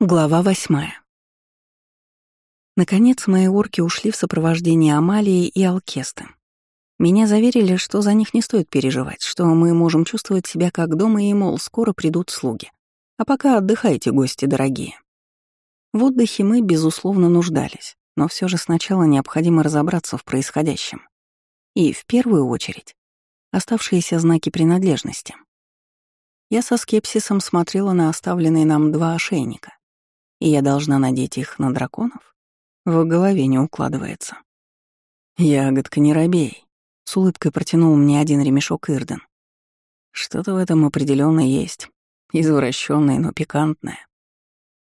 Глава восьмая. Наконец, мои орки ушли в сопровождении Амалии и Алкесты. Меня заверили, что за них не стоит переживать, что мы можем чувствовать себя как дома и, мол, скоро придут слуги. А пока отдыхайте, гости дорогие. В отдыхе мы, безусловно, нуждались, но все же сначала необходимо разобраться в происходящем. И, в первую очередь, оставшиеся знаки принадлежности. Я со скепсисом смотрела на оставленные нам два ошейника и я должна надеть их на драконов? В голове не укладывается. «Ягодка, не робей», — с улыбкой протянул мне один ремешок Ирден. «Что-то в этом определенно есть. Извращенное, но пикантное».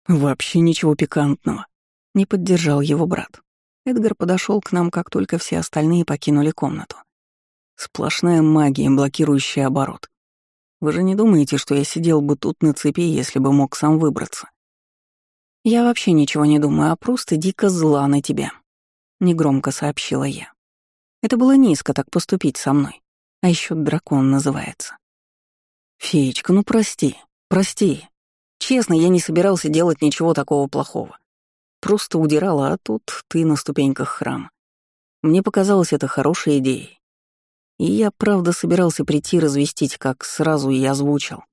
«Вообще ничего пикантного», — не поддержал его брат. Эдгар подошел к нам, как только все остальные покинули комнату. Сплошная магия, блокирующая оборот. Вы же не думаете, что я сидел бы тут на цепи, если бы мог сам выбраться? «Я вообще ничего не думаю, а просто дико зла на тебя», — негромко сообщила я. «Это было низко так поступить со мной. А еще дракон называется». «Феечка, ну прости, прости. Честно, я не собирался делать ничего такого плохого. Просто удирала, а тут ты на ступеньках храма. Мне показалось это хорошей идеей. И я, правда, собирался прийти развестить, как сразу и озвучил.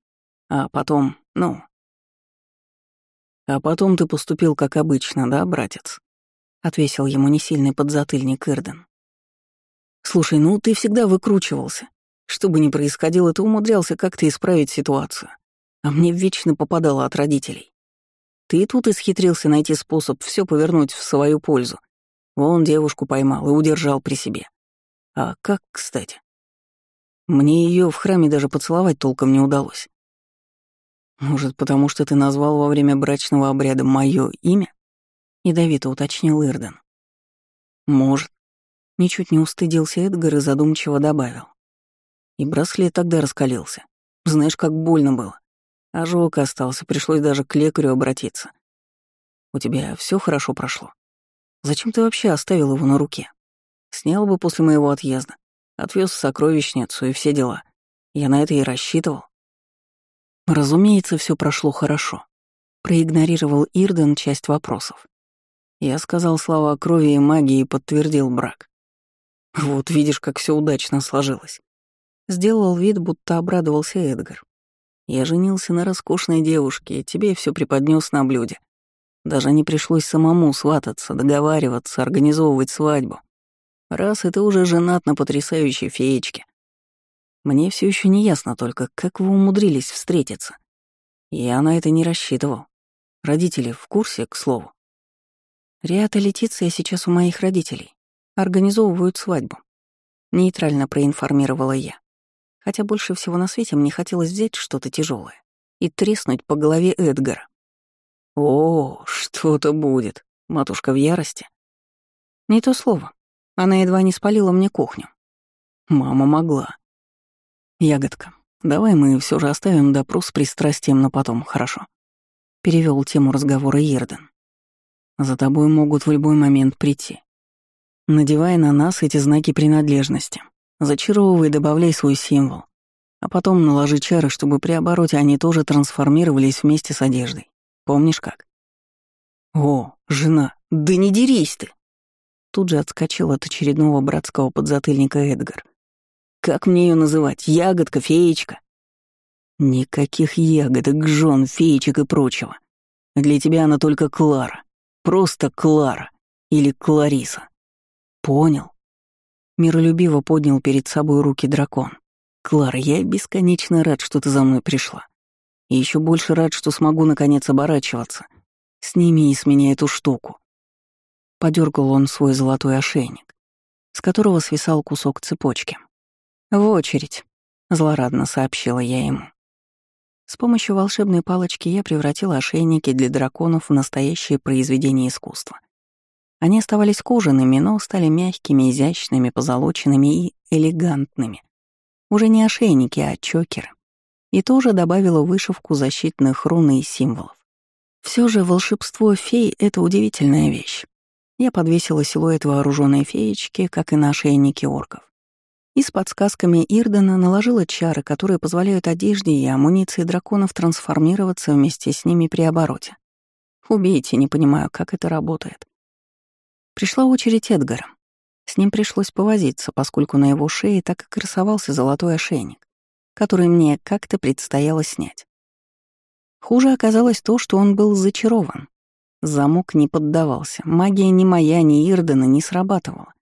А потом, ну, «А потом ты поступил как обычно, да, братец?» — отвесил ему несильный подзатыльник Ирден. «Слушай, ну ты всегда выкручивался. Что бы ни происходило, ты умудрялся как-то исправить ситуацию. А мне вечно попадало от родителей. Ты и тут исхитрился найти способ все повернуть в свою пользу. Вон девушку поймал и удержал при себе. А как, кстати? Мне ее в храме даже поцеловать толком не удалось. «Может, потому что ты назвал во время брачного обряда мое имя?» — ядовито уточнил Ирден. «Может». Ничуть не устыдился Эдгар и задумчиво добавил. И браслет тогда раскалился. Знаешь, как больно было. Ожог остался, пришлось даже к лекарю обратиться. У тебя все хорошо прошло. Зачем ты вообще оставил его на руке? Снял бы после моего отъезда. Отвез в сокровищницу и все дела. Я на это и рассчитывал. Разумеется, все прошло хорошо. Проигнорировал Ирден часть вопросов. Я сказал слова о крови и магии и подтвердил брак. Вот видишь, как все удачно сложилось. Сделал вид, будто обрадовался Эдгар. Я женился на роскошной девушке, и тебе все преподнес на блюде. Даже не пришлось самому свататься, договариваться, организовывать свадьбу. Раз ты уже женат на потрясающей феечке, мне все еще не ясно только, как вы умудрились встретиться. Я на это не рассчитывал. Родители в курсе, к слову. Риата Летиция сейчас у моих родителей. Организовывают свадьбу. Нейтрально проинформировала я. Хотя больше всего на свете мне хотелось взять что-то тяжелое и треснуть по голове Эдгара. «О, что-то будет. Матушка в ярости?» Не то слово. Она едва не спалила мне кухню. Мама могла. «Ягодка, давай мы все же оставим допрос с пристрастием на потом, хорошо?» Перевел тему разговора Ерден. «За тобой могут в любой момент прийти. Надевай на нас эти знаки принадлежности. Зачаровывай, добавляй свой символ. А потом наложи чары, чтобы при обороте они тоже трансформировались вместе с одеждой. Помнишь как?» «О, жена, да не дерись ты!» Тут же отскочил от очередного братского подзатыльника Эдгар — как мне ее называть? Ягодка, феечка? Никаких ягодок, жен, феечек и прочего. Для тебя она только Клара. Просто Клара. Или Клариса. Понял? Миролюбиво поднял перед собой руки дракон. Клара, я бесконечно рад, что ты за мной пришла. И еще больше рад, что смогу наконец оборачиваться. Сними с меня эту штуку. Подергал он свой золотой ошейник, с которого свисал кусок цепочки. «В очередь», — злорадно сообщила я ему. С помощью волшебной палочки я превратила ошейники для драконов в настоящее произведение искусства. Они оставались кожаными, но стали мягкими, изящными, позолоченными и элегантными. Уже не ошейники, а чокеры. И тоже добавила вышивку защитных рун и символов. Все же волшебство фей — это удивительная вещь. Я подвесила силуэт вооруженной феечки, как и на ошейники орков и с подсказками Ирдена наложила чары, которые позволяют одежде и амуниции драконов трансформироваться вместе с ними при обороте. Убейте, не понимаю, как это работает. Пришла очередь Эдгара. С ним пришлось повозиться, поскольку на его шее так и красовался золотой ошейник, который мне как-то предстояло снять. Хуже оказалось то, что он был зачарован. Замок не поддавался, магия ни моя, ни Ирдена не срабатывала.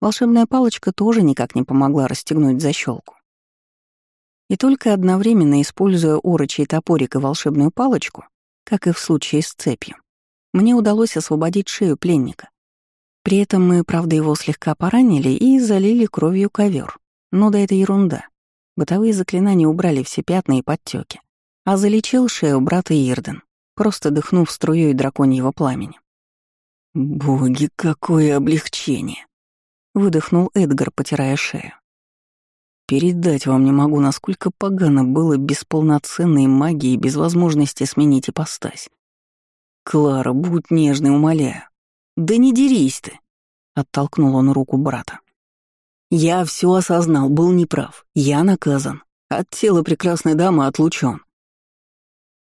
Волшебная палочка тоже никак не помогла расстегнуть защелку. И только одновременно, используя орочий топорик и волшебную палочку, как и в случае с цепью, мне удалось освободить шею пленника. При этом мы, правда, его слегка поранили и залили кровью ковер. Но да это ерунда. Бытовые заклинания убрали все пятна и подтеки. А залечил шею брата Ирден, просто дыхнув струей драконьего пламени. «Боги, какое облегчение!» — выдохнул Эдгар, потирая шею. «Передать вам не могу, насколько погано было без полноценной магии и без возможности сменить ипостась. Клара, будь нежной, умоляю. «Да не дерись ты!» — оттолкнул он руку брата. «Я все осознал, был неправ. Я наказан. От тела прекрасной дамы отлучен.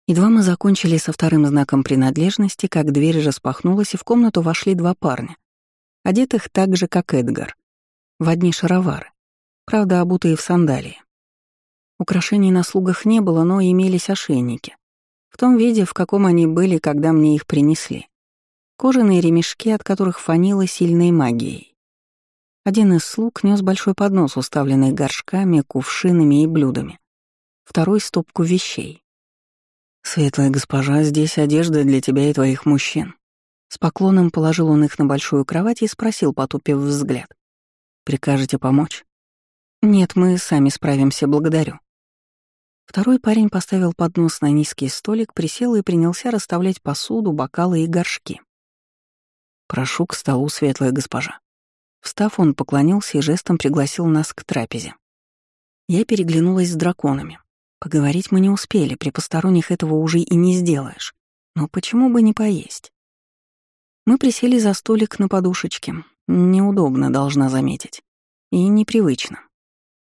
Едва мы закончили со вторым знаком принадлежности, как дверь распахнулась, и в комнату вошли два парня, одетых так же, как Эдгар, в одни шаровары, правда, обутые в сандалии. Украшений на слугах не было, но имелись ошейники, в том виде, в каком они были, когда мне их принесли. Кожаные ремешки, от которых фанило сильной магией. Один из слуг нес большой поднос, уставленный горшками, кувшинами и блюдами. Второй — стопку вещей. «Светлая госпожа, здесь одежда для тебя и твоих мужчин». С поклоном положил он их на большую кровать и спросил, потупив взгляд. «Прикажете помочь?» «Нет, мы сами справимся, благодарю». Второй парень поставил поднос на низкий столик, присел и принялся расставлять посуду, бокалы и горшки. «Прошу к столу, светлая госпожа». Встав, он поклонился и жестом пригласил нас к трапезе. Я переглянулась с драконами. Поговорить мы не успели, при посторонних этого уже и не сделаешь. Но почему бы не поесть? Мы присели за столик на подушечке. Неудобно, должна заметить. И непривычно.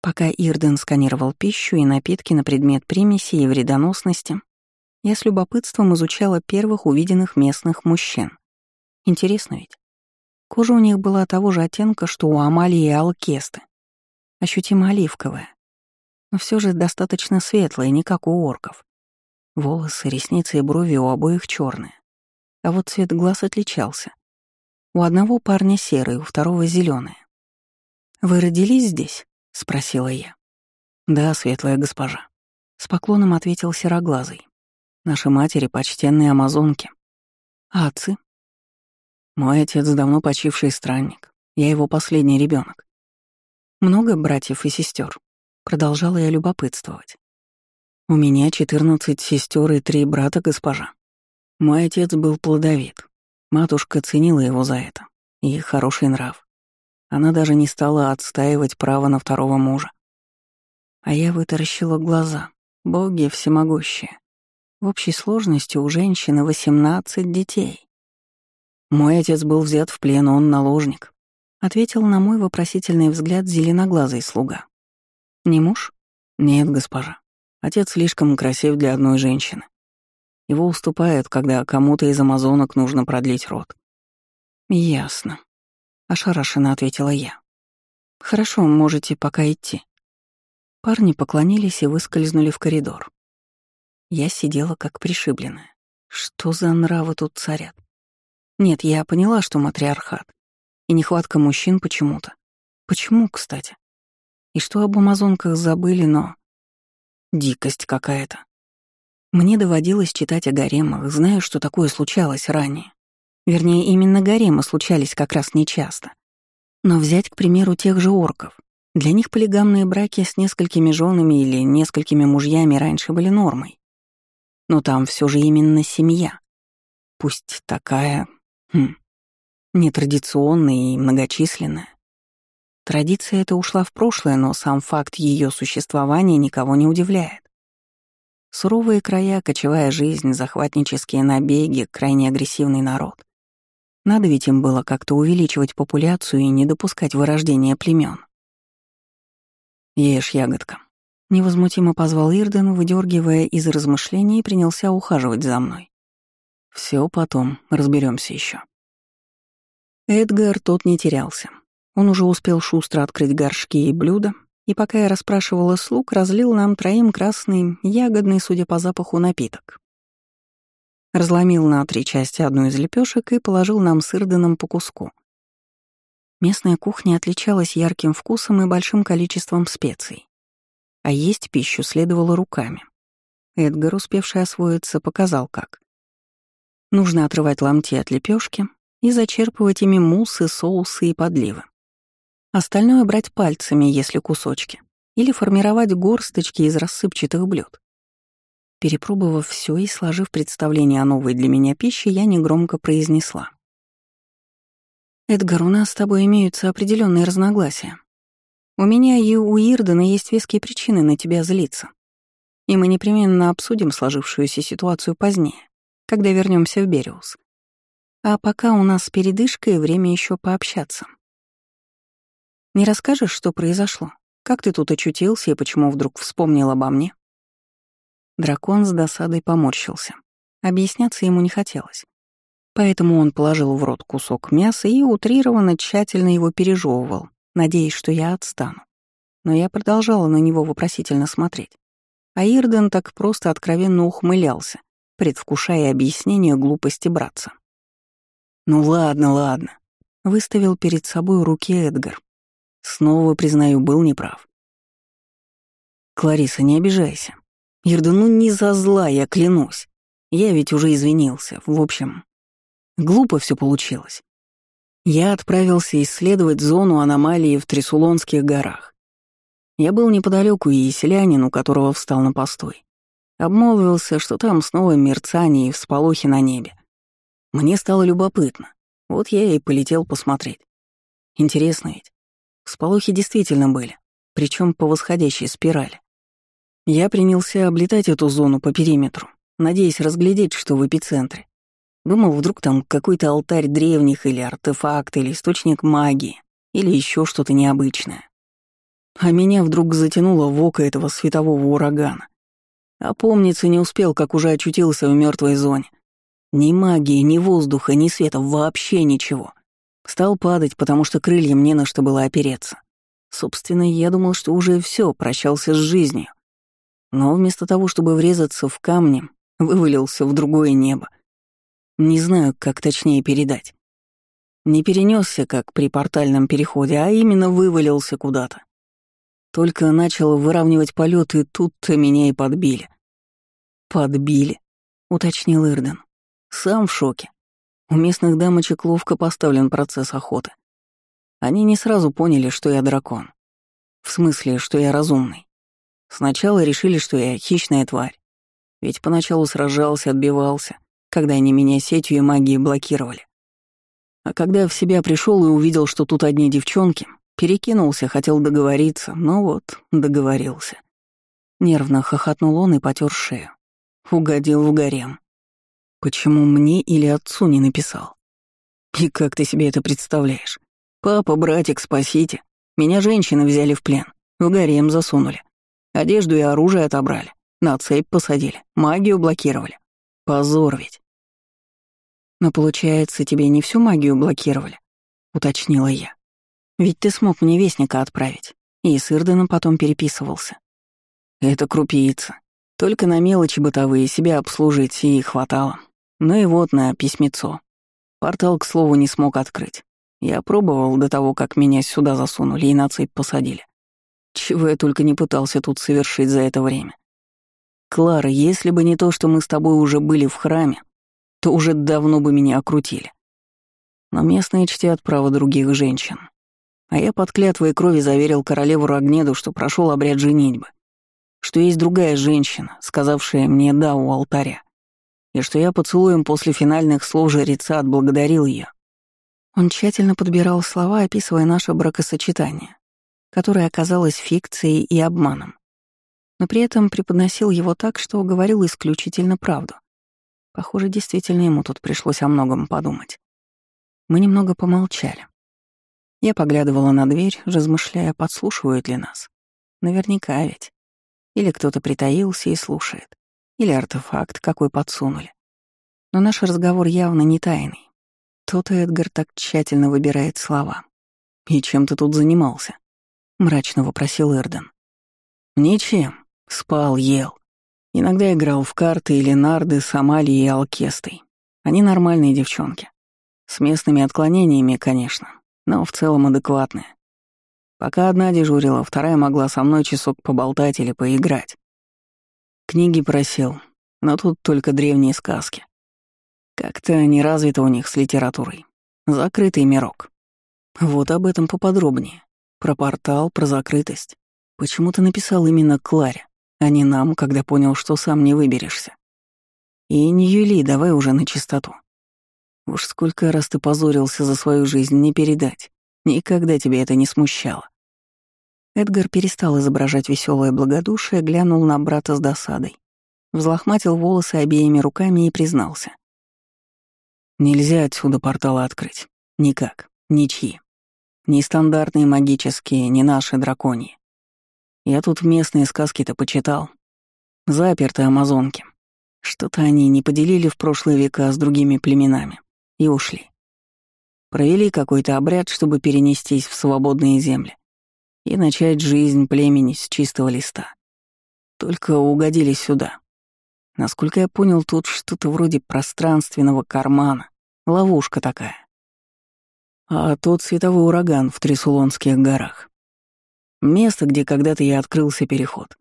Пока Ирден сканировал пищу и напитки на предмет примеси и вредоносности, я с любопытством изучала первых увиденных местных мужчин. Интересно ведь. Кожа у них была того же оттенка, что у Амалии и Алкесты. Ощутимо оливковая. Но все же достаточно светлая, не как у орков. Волосы, ресницы и брови у обоих черные. А вот цвет глаз отличался. У одного парня серый, у второго зеленый. «Вы родились здесь?» — спросила я. «Да, светлая госпожа», — с поклоном ответил сероглазый. «Наши матери — почтенные амазонки. А отцы?» Мой отец давно почивший странник. Я его последний ребенок. Много братьев и сестер. Продолжала я любопытствовать. У меня 14 сестер и три брата, госпожа. Мой отец был плодовит. Матушка ценила его за это. И хороший нрав. Она даже не стала отстаивать право на второго мужа. А я вытаращила глаза. Боги всемогущие. В общей сложности у женщины 18 детей. «Мой отец был взят в плен, он наложник», — ответил на мой вопросительный взгляд зеленоглазый слуга. «Не муж?» «Нет, госпожа. Отец слишком красив для одной женщины. Его уступают, когда кому-то из амазонок нужно продлить род». «Ясно», — ошарашенно ответила я. «Хорошо, можете пока идти». Парни поклонились и выскользнули в коридор. Я сидела как пришибленная. Что за нравы тут царят? Нет, я поняла, что матриархат. И нехватка мужчин почему-то. Почему, кстати? И что об амазонках забыли, но... Дикость какая-то. Мне доводилось читать о гаремах, знаю, что такое случалось ранее. Вернее, именно гаремы случались как раз нечасто. Но взять, к примеру, тех же орков. Для них полигамные браки с несколькими женами или несколькими мужьями раньше были нормой. Но там все же именно семья. Пусть такая, Хм. Нетрадиционная и многочисленная. Традиция эта ушла в прошлое, но сам факт ее существования никого не удивляет. Суровые края, кочевая жизнь, захватнические набеги, крайне агрессивный народ. Надо ведь им было как-то увеличивать популяцию и не допускать вырождения племен. «Ешь, ягодка», — невозмутимо позвал Ирден, выдергивая из размышлений и принялся ухаживать за мной. Все потом, разберемся еще. Эдгар тот не терялся. Он уже успел шустро открыть горшки и блюда, и пока я расспрашивала слуг, разлил нам троим красный, ягодный, судя по запаху, напиток. Разломил на три части одну из лепешек и положил нам с Ирденом по куску. Местная кухня отличалась ярким вкусом и большим количеством специй. А есть пищу следовало руками. Эдгар, успевший освоиться, показал как. Нужно отрывать ломти от лепешки и зачерпывать ими муссы, соусы и подливы. Остальное брать пальцами, если кусочки, или формировать горсточки из рассыпчатых блюд. Перепробовав все и сложив представление о новой для меня пище, я негромко произнесла. «Эдгар, у нас с тобой имеются определенные разногласия. У меня и у Ирдена есть веские причины на тебя злиться. И мы непременно обсудим сложившуюся ситуацию позднее, когда вернемся в Бериус. А пока у нас передышка и время еще пообщаться. Не расскажешь, что произошло? Как ты тут очутился и почему вдруг вспомнил обо мне?» Дракон с досадой поморщился. Объясняться ему не хотелось. Поэтому он положил в рот кусок мяса и утрированно тщательно его пережевывал, надеясь, что я отстану. Но я продолжала на него вопросительно смотреть. А Ирден так просто откровенно ухмылялся, предвкушая объяснение глупости братца. «Ну ладно, ладно», — выставил перед собой руки Эдгар. Снова, признаю, был неправ. «Клариса, не обижайся. Ирда, ну не за зла, я клянусь. Я ведь уже извинился. В общем, глупо все получилось. Я отправился исследовать зону аномалии в Трисулонских горах. Я был неподалеку и селянин, у которого встал на постой. Обмолвился, что там снова мерцание и всполохи на небе. Мне стало любопытно. Вот я и полетел посмотреть. Интересно ведь. Всполохи действительно были, причем по восходящей спирали. Я принялся облетать эту зону по периметру, надеясь разглядеть, что в эпицентре. Думал, вдруг там какой-то алтарь древних или артефакт, или источник магии, или еще что-то необычное. А меня вдруг затянуло в око этого светового урагана. Помнится не успел, как уже очутился в мертвой зоне. Ни магии, ни воздуха, ни света, вообще ничего. Стал падать, потому что крыльям не на что было опереться. Собственно, я думал, что уже все, прощался с жизнью но вместо того, чтобы врезаться в камни, вывалился в другое небо. Не знаю, как точнее передать. Не перенесся, как при портальном переходе, а именно вывалился куда-то. Только начал выравнивать полет, и тут-то меня и подбили. «Подбили», — уточнил Ирден. «Сам в шоке. У местных дамочек ловко поставлен процесс охоты. Они не сразу поняли, что я дракон. В смысле, что я разумный. Сначала решили, что я хищная тварь. Ведь поначалу сражался, отбивался, когда они меня сетью и магией блокировали. А когда в себя пришел и увидел, что тут одни девчонки, перекинулся, хотел договориться, но вот договорился. Нервно хохотнул он и потер шею. Угодил в гарем. Почему мне или отцу не написал? И как ты себе это представляешь? Папа, братик, спасите. Меня женщины взяли в плен, в гарем засунули. Одежду и оружие отобрали, на цепь посадили, магию блокировали. Позор ведь. Но получается, тебе не всю магию блокировали, уточнила я. Ведь ты смог мне вестника отправить, и с Ирденом потом переписывался. Это крупица. Только на мелочи бытовые себя обслужить и хватало. Ну и вот на письмецо. Портал, к слову, не смог открыть. Я пробовал до того, как меня сюда засунули и на цепь посадили. Чего я только не пытался тут совершить за это время. Клара, если бы не то, что мы с тобой уже были в храме, то уже давно бы меня окрутили. Но местные чтят право других женщин. А я под клятвой крови заверил королеву Рогнеду, что прошел обряд женитьбы, что есть другая женщина, сказавшая мне «да» у алтаря, и что я поцелуем после финальных слов жреца отблагодарил ее. Он тщательно подбирал слова, описывая наше бракосочетание которое оказалось фикцией и обманом. Но при этом преподносил его так, что говорил исключительно правду. Похоже, действительно ему тут пришлось о многом подумать. Мы немного помолчали. Я поглядывала на дверь, размышляя, подслушивают ли нас. Наверняка ведь. Или кто-то притаился и слушает. Или артефакт какой подсунули. Но наш разговор явно не тайный. Тот Эдгар так тщательно выбирает слова. «И чем ты тут занимался?» — мрачно вопросил Эрден. «Ничем. Спал, ел. Иногда играл в карты или нарды с Амалией и Алкестой. Они нормальные девчонки. С местными отклонениями, конечно, но в целом адекватные. Пока одна дежурила, вторая могла со мной часок поболтать или поиграть. Книги просил, но тут только древние сказки. Как-то не развито у них с литературой. Закрытый мирок. Вот об этом поподробнее. Про портал, про закрытость. Почему ты написал именно Кларе, а не нам, когда понял, что сам не выберешься? И не Юли, давай уже на чистоту. Уж сколько раз ты позорился за свою жизнь, не передать. Никогда тебя это не смущало. Эдгар перестал изображать веселое благодушие, глянул на брата с досадой. Взлохматил волосы обеими руками и признался. «Нельзя отсюда порталы открыть. Никак. Ничьи. Ни стандартные магические, ни наши драконьи. Я тут местные сказки-то почитал. Заперты амазонки. Что-то они не поделили в прошлые века с другими племенами и ушли. Провели какой-то обряд, чтобы перенестись в свободные земли и начать жизнь племени с чистого листа. Только угодили сюда. Насколько я понял, тут что-то вроде пространственного кармана, ловушка такая. А тот световой ураган в Трисулонских горах. Место, где когда-то я открылся переход.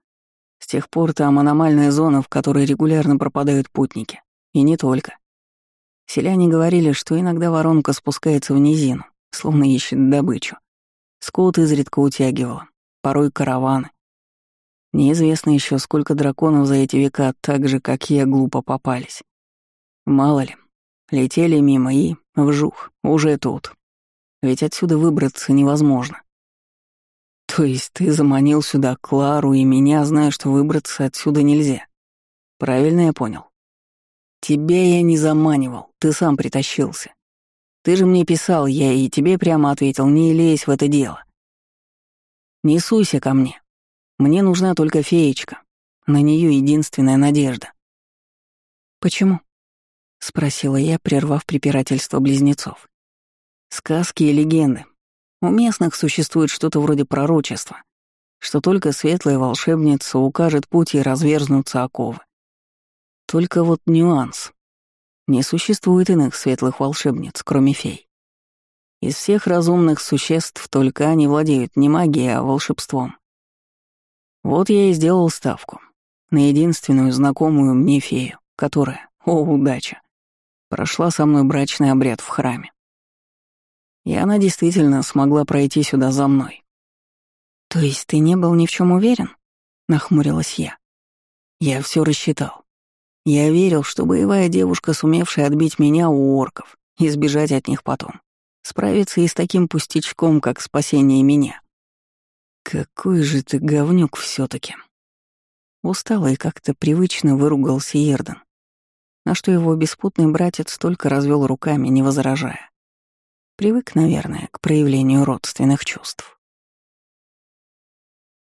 С тех пор там аномальная зона, в которой регулярно пропадают путники. И не только. Селяне говорили, что иногда воронка спускается в низину, словно ищет добычу. Скот изредка утягивала, порой караваны. Неизвестно еще, сколько драконов за эти века так же, как я, глупо попались. Мало ли, летели мимо и, вжух, уже тут. Ведь отсюда выбраться невозможно. То есть ты заманил сюда Клару и меня, зная, что выбраться отсюда нельзя. Правильно я понял? Тебя я не заманивал, ты сам притащился. Ты же мне писал, я и тебе прямо ответил, не лезь в это дело. Не суйся ко мне. Мне нужна только феечка. На нее единственная надежда. Почему? Спросила я, прервав препирательство близнецов. Сказки и легенды. У местных существует что-то вроде пророчества, что только светлая волшебница укажет путь и разверзнутся оковы. Только вот нюанс. Не существует иных светлых волшебниц, кроме фей. Из всех разумных существ только они владеют не магией, а волшебством. Вот я и сделал ставку на единственную знакомую мне фею, которая, о, удача, прошла со мной брачный обряд в храме. И она действительно смогла пройти сюда за мной. «То есть ты не был ни в чем уверен?» — нахмурилась я. Я все рассчитал. Я верил, что боевая девушка, сумевшая отбить меня у орков и сбежать от них потом, справится и с таким пустячком, как спасение меня. Какой же ты говнюк все таки Устало и как-то привычно выругался Ерден, на что его беспутный братец только развел руками, не возражая. Привык, наверное, к проявлению родственных чувств.